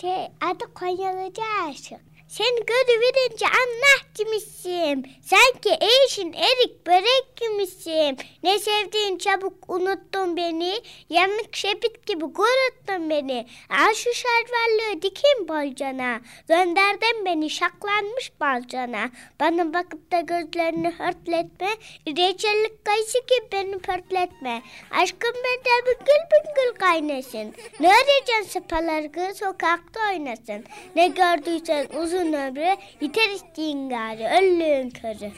Şey adı Konyalıcı aşık. Seni görüverince anlahtmışım. Sanki eşin erik börek gibisin. Ne sevdiğin çabuk unuttun beni. Yanık şebit gibi kuruttun beni. Al şu şarvallığı dikin bolcana. Gönderdin beni şaklanmış balcana. Bana bakıp da gözlerini hörtletme. Reçellik kayısı gibi beni pörtletme. Aşkım benden bıngıl bıngıl kaynasın. Ne arayacaksın sıpaları sokakta oynasın. Ne gördüysen uzun ömrü yeter isteyin gari ölüğün körü.